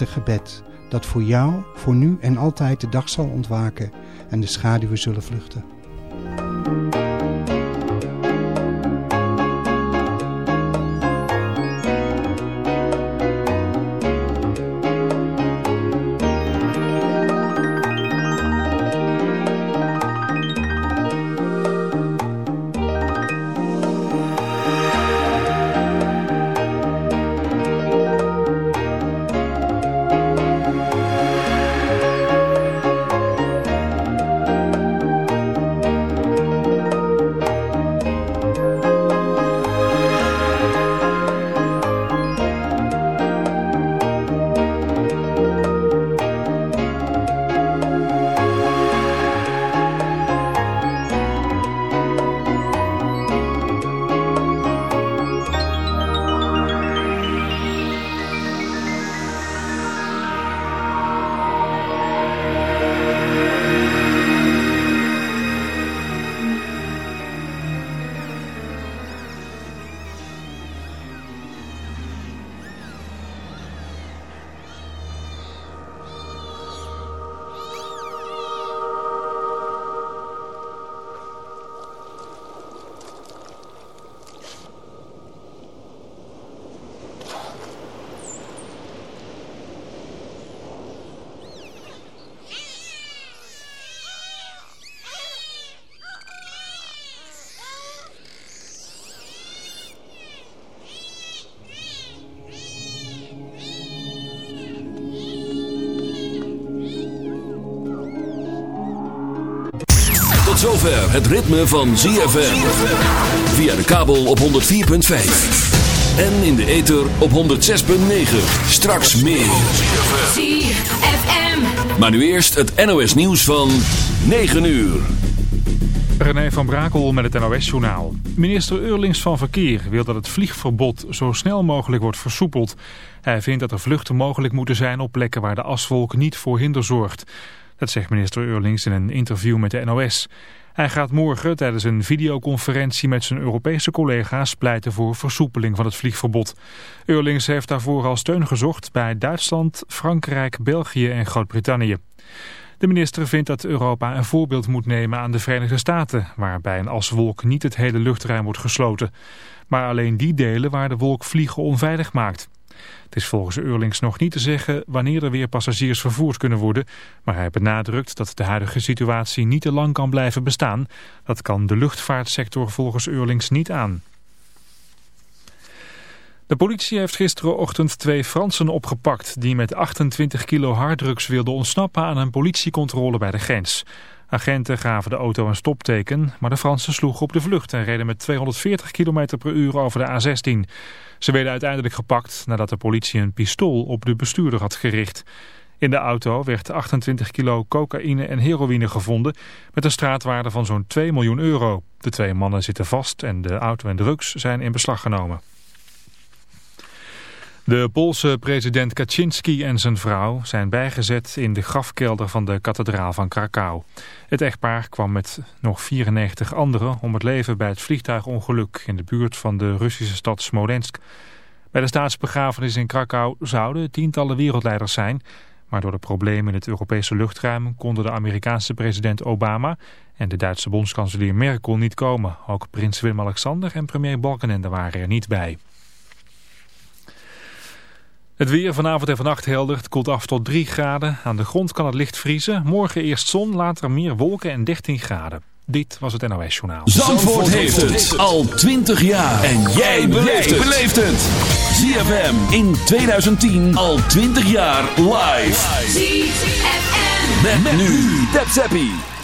met gebed dat voor jou, voor nu en altijd de dag zal ontwaken en de schaduwen zullen vluchten. Ritme van ZFM. Via de kabel op 104.5. En in de ether op 106.9. Straks meer. ZFM. Maar nu eerst het NOS nieuws van 9 uur. René van Brakel met het NOS-journaal. Minister Eurlings van Verkeer wil dat het vliegverbod zo snel mogelijk wordt versoepeld. Hij vindt dat er vluchten mogelijk moeten zijn op plekken waar de aswolk niet voor hinder zorgt. Dat zegt minister Eurlings in een interview met de NOS. Hij gaat morgen tijdens een videoconferentie met zijn Europese collega's pleiten voor versoepeling van het vliegverbod. Eurlings heeft daarvoor al steun gezocht bij Duitsland, Frankrijk, België en Groot-Brittannië. De minister vindt dat Europa een voorbeeld moet nemen aan de Verenigde Staten, waarbij een aswolk niet het hele luchtruim wordt gesloten, maar alleen die delen waar de wolk vliegen onveilig maakt. Het is volgens Eurlings nog niet te zeggen wanneer er weer passagiers vervoerd kunnen worden, maar hij benadrukt dat de huidige situatie niet te lang kan blijven bestaan. Dat kan de luchtvaartsector volgens Eurlings niet aan. De politie heeft gisterenochtend twee Fransen opgepakt die met 28 kilo harddrugs wilden ontsnappen aan een politiecontrole bij de grens. Agenten gaven de auto een stopteken, maar de Fransen sloegen op de vlucht en reden met 240 km per uur over de A16. Ze werden uiteindelijk gepakt nadat de politie een pistool op de bestuurder had gericht. In de auto werd 28 kilo cocaïne en heroïne gevonden met een straatwaarde van zo'n 2 miljoen euro. De twee mannen zitten vast en de auto en drugs zijn in beslag genomen. De Poolse president Kaczynski en zijn vrouw zijn bijgezet in de grafkelder van de kathedraal van Krakau. Het echtpaar kwam met nog 94 anderen om het leven bij het vliegtuigongeluk in de buurt van de Russische stad Smolensk. Bij de staatsbegrafenis in Krakau zouden tientallen wereldleiders zijn, maar door de problemen in het Europese luchtruim konden de Amerikaanse president Obama en de Duitse bondskanselier Merkel niet komen. Ook prins Willem-Alexander en premier Balkenende waren er niet bij. Het weer vanavond en vannacht helder. Het koelt af tot 3 graden. Aan de grond kan het licht vriezen. Morgen eerst zon, later meer wolken en 13 graden. Dit was het NOS Journaal. Zandvoort, heeft het al 20 jaar. En jij beleeft het. ZFM in 2010 al 20 jaar live. ZFM. Met, met nu. Tap Zappie.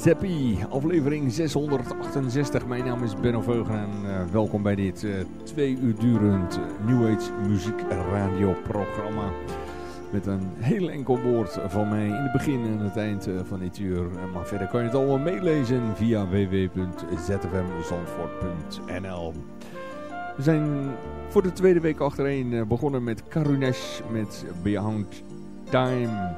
Zeppi, aflevering 668. Mijn naam is Benno Veugen en uh, welkom bij dit uh, twee uur durend New Age muziek radioprogramma. Met een heel enkel woord van mij in het begin en het eind van dit uur. Maar verder kan je het allemaal meelezen via www.zfmzandvoort.nl We zijn voor de tweede week achtereen begonnen met Karunesh met Behind Time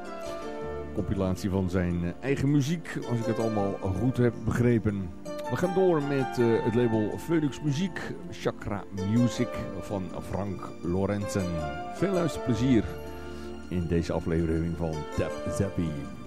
compilatie van zijn eh, eigen muziek, als ik het allemaal goed heb begrepen. We gaan door met uh, het label Phoenix Muziek, Chakra Music van Frank Lorenzen. Veel luisterplezier in deze aflevering van Tap Zappie.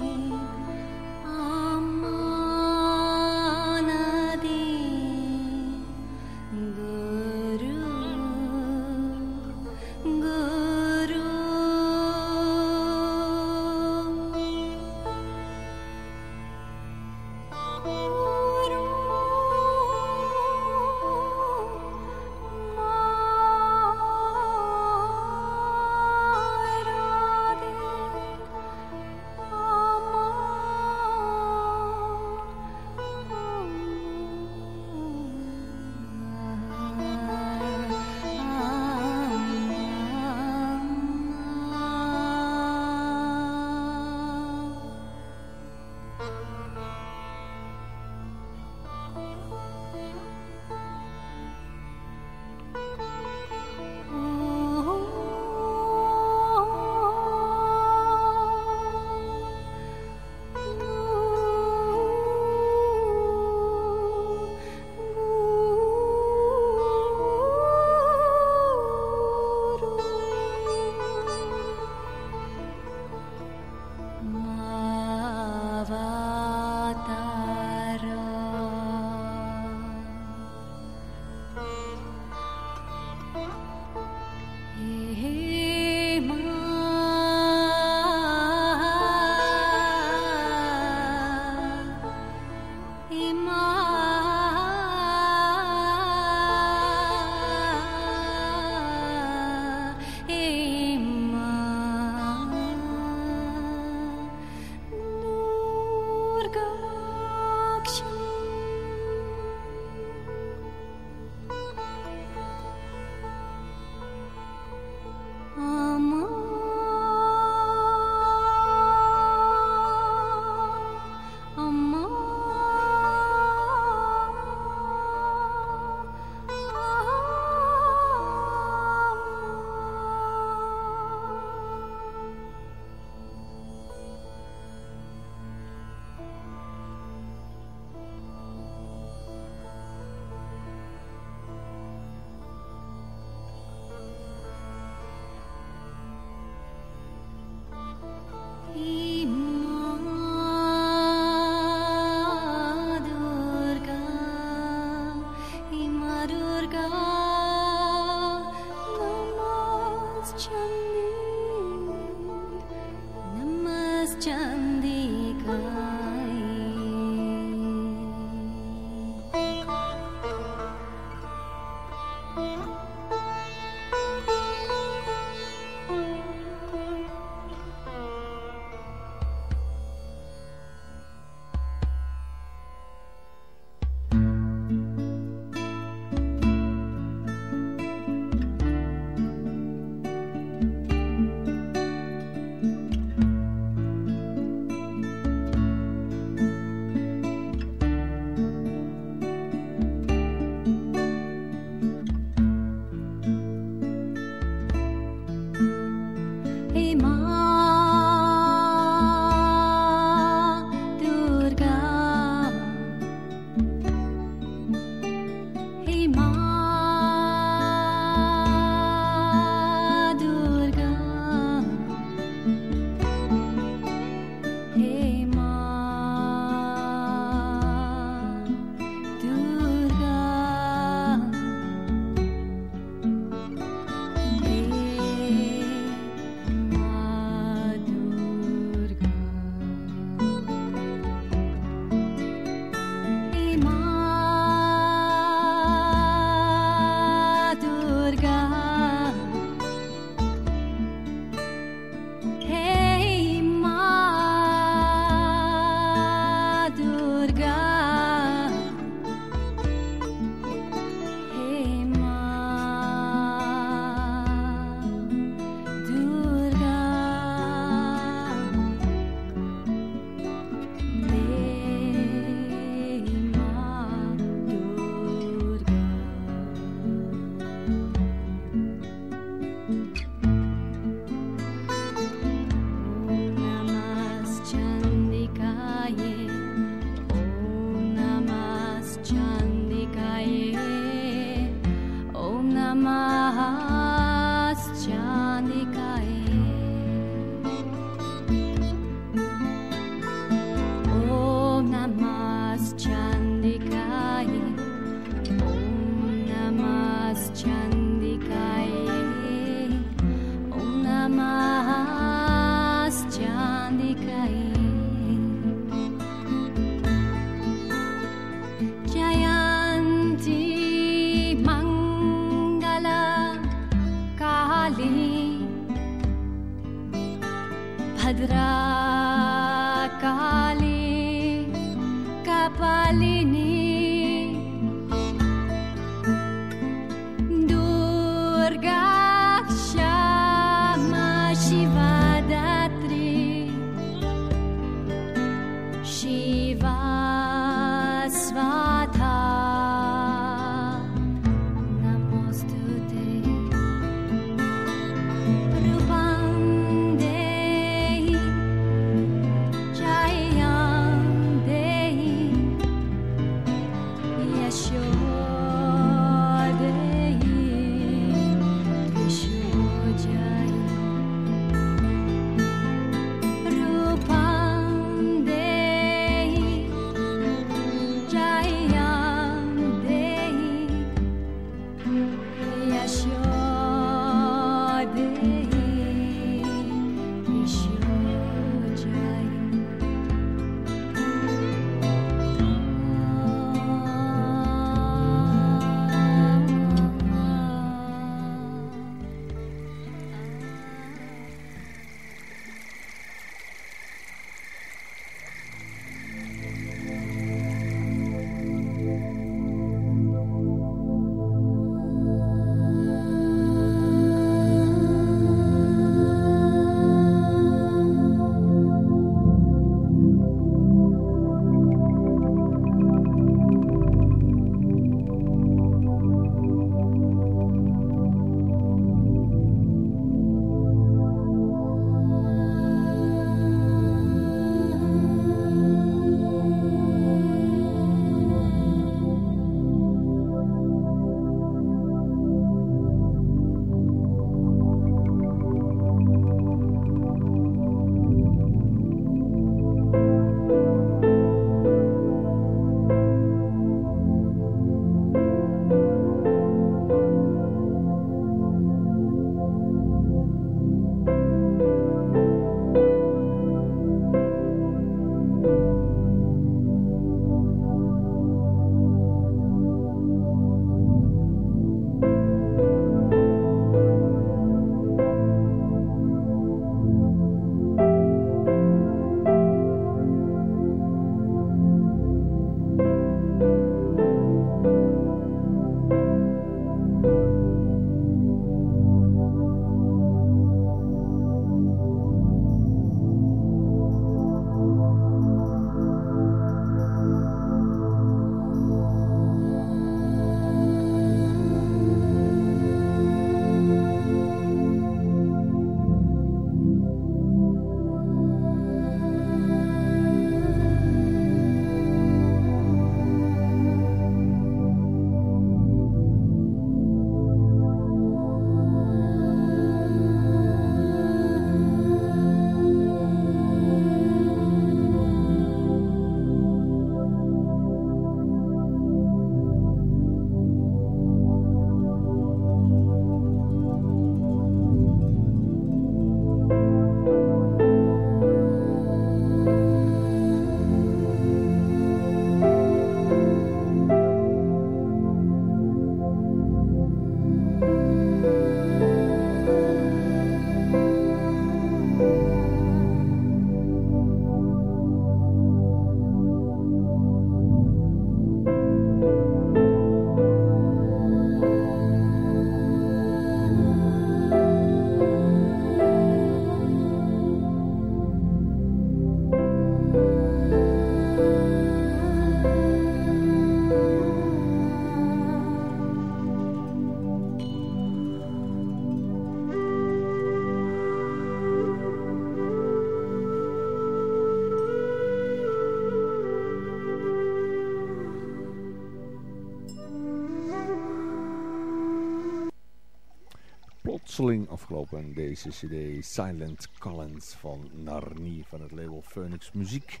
Afgelopen. Deze cd Silent Collins van Narni van het label Phoenix Muziek.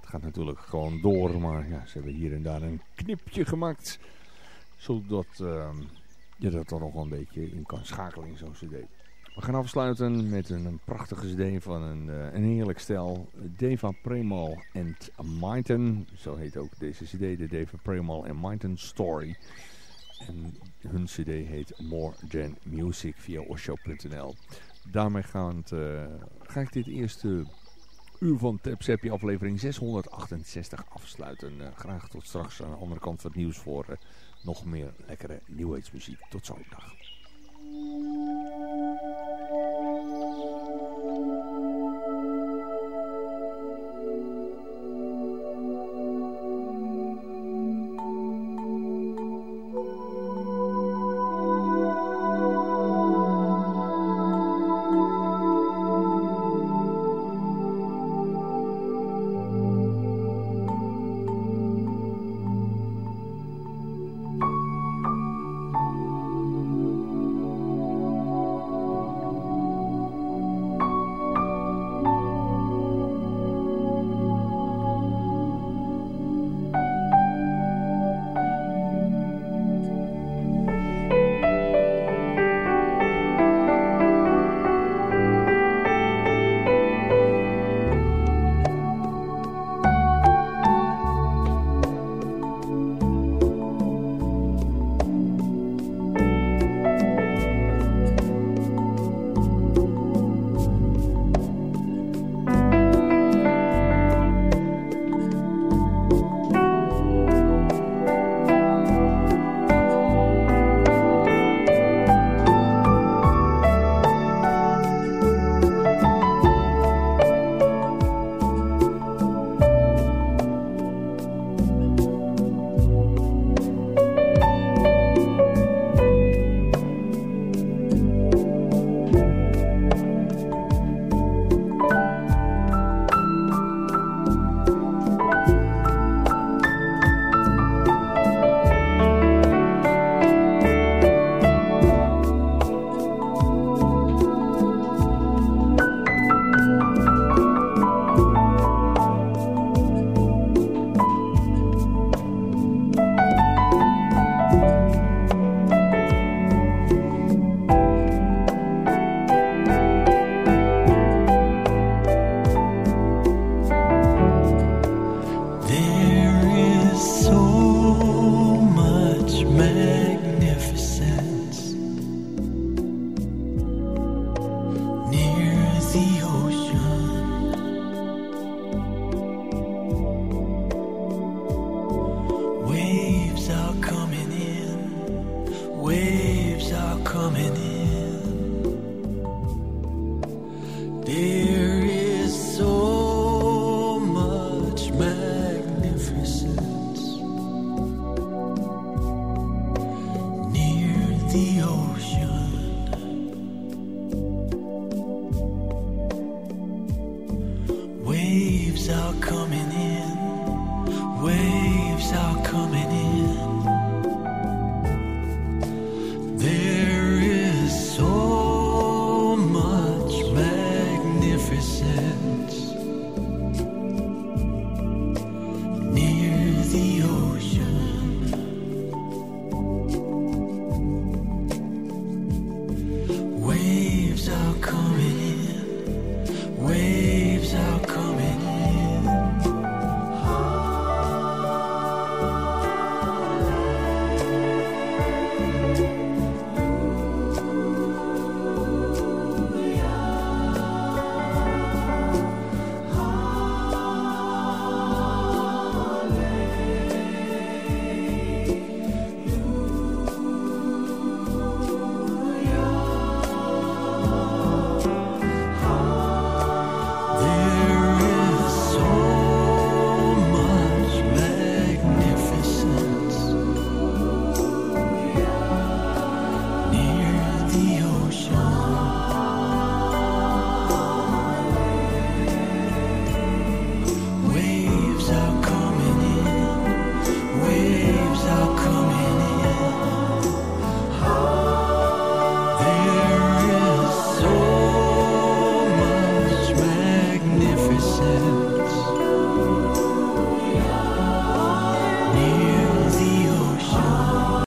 Het gaat natuurlijk gewoon door, maar ja, ze hebben hier en daar een knipje gemaakt. Zodat uh, je dat er nog een beetje in kan schakelen in zo'n cd. We gaan afsluiten met een, prachtige cd van een, uh, een heerlijk stel. Deva Premal and. Zo heet ook deze cd, de Deva Premal and Story. En hun cd heet More Than Music via osho.nl. Daarmee uh, ga ik dit eerste uur van Tapsapie aflevering 668 afsluiten. Uh, graag tot straks aan de andere kant van het nieuws voor uh, nog meer lekkere New muziek. Tot zo, dag.